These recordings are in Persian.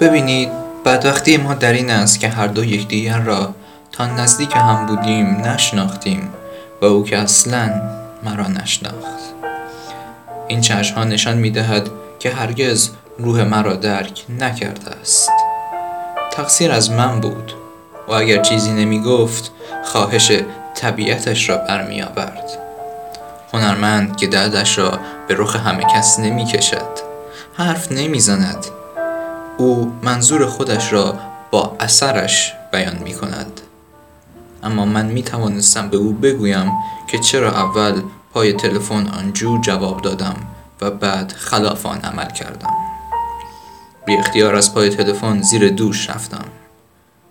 ببینید بدبختی ما در این است که هر دو یکدیگر را تا نزدیک هم بودیم نشناختیم و او که اصلا مرا نشناخت. این چشم ها نشان می دهد که هرگز روح مرا درک نکرده است. تقصیر از من بود و اگر چیزی نمی گفت خواهش طبیعتش را برمی آورد هنرمند که دردش را به رخ همه کس نمی کشد حرف نمی زند او منظور خودش را با اثرش بیان می کند اما من می توانستم به او بگویم که چرا اول پای تلفن آنجور جواب دادم و بعد خلاف آن عمل کردم. بی اختیار از پای تلفن زیر دوش رفتم.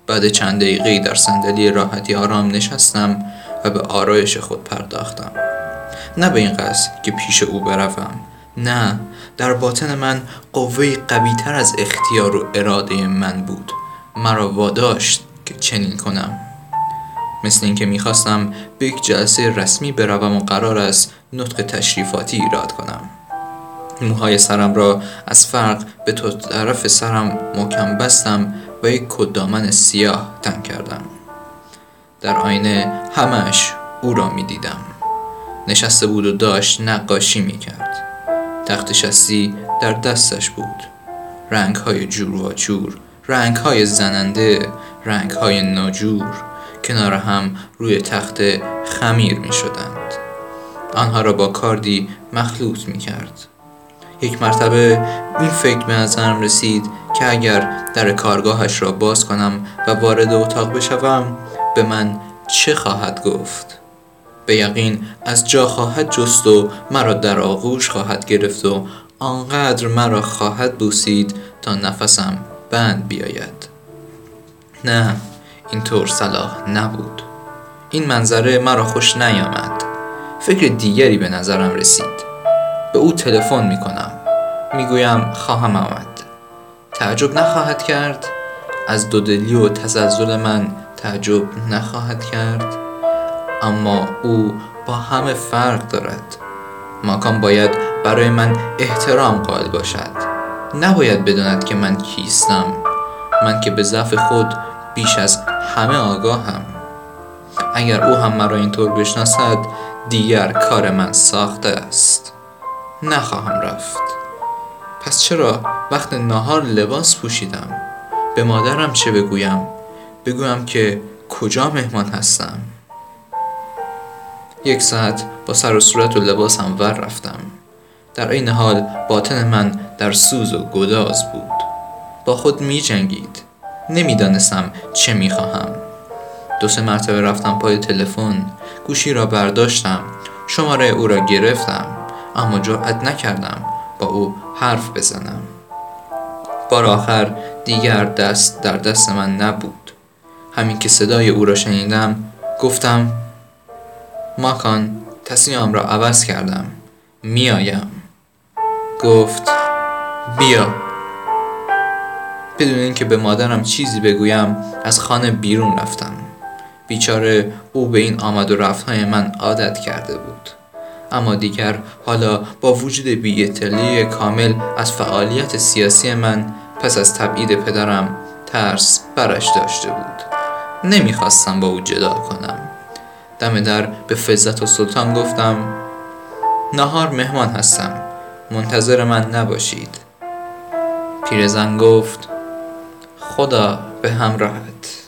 بعد چند دقیقه در صندلی راحتی آرام نشستم و به آرایش خود پرداختم. نه به این قصد که پیش او بروم نه در باطن من قوه قوی تر از اختیار و اراده من بود. مرا واداشت که چنین کنم. مثل اینکه می‌خواستم به یک جلسه رسمی بروم و قرار است نطق تشریفاتی ایراد کنم. موهای سرم را از فرق به تو طرف سرم محکم بستم و یک کدامن سیاه تن کردم. در آینه همش او را می دیدم نشسته بود و داشت نقاشی می کرد تخت شستی در دستش بود. رنگ های جور و جور رنگ های زننده رنگ های ناجور کنار هم روی تخت خمیر می شدند آنها را با کاردی مخلوط می کرد یک مرتبه این فکر به نظرم رسید که اگر در کارگاهش را باز کنم و وارد اتاق بشوم به من چه خواهد گفت؟ به یقین از جا خواهد جست و مرا در آغوش خواهد گرفت و آنقدر مرا خواهد بوسید تا نفسم بند بیاید. نه اینطور صلاح نبود. این منظره مرا خوش نیامد. فکر دیگری به نظرم رسید. به او تلفن می کنم می‌گویم خواهم آمد. تعجب نخواهد کرد. از دودلی و تزلزل من تعجب نخواهد کرد. اما او با همه فرق دارد. ماکان باید برای من احترام قائل باشد. نباید بداند که من کیستم. من که به ضعف خود بیش از همه آگاهم. اگر او هم مرا اینطور بشناسد دیگر کار من ساخته است. نخواهم رفت. پس چرا وقت نهار لباس پوشیدم؟ به مادرم چه بگویم؟ بگویم که کجا مهمان هستم؟ یک ساعت با سر و صورت و لباسم ور رفتم. در این حال باطن من در سوز و گداز بود. با خود می جنگید. نمی‌دانستم چه می خواهم. دو سه مرتبه رفتم پای تلفن. گوشی را برداشتم. شماره او را گرفتم. اما جرأت نکردم با او حرف بزنم. بار آخر دیگر دست در دست من نبود. همین که صدای او را شنیدم گفتم ماکان تصمیمم را عوض کردم. میایم گفت بیا. بدون اینکه به مادرم چیزی بگویم از خانه بیرون رفتم. بیچاره او به این آمد و رفتهای من عادت کرده بود. اما دیگر حالا با وجود بیعتلی کامل از فعالیت سیاسی من پس از تبعید پدرم ترس برش داشته بود. نمی‌خواستم با او جدال کنم. دم در به فزت و سلطان گفتم نهار مهمان هستم منتظر من نباشید. پیرزن گفت خدا به همراهت.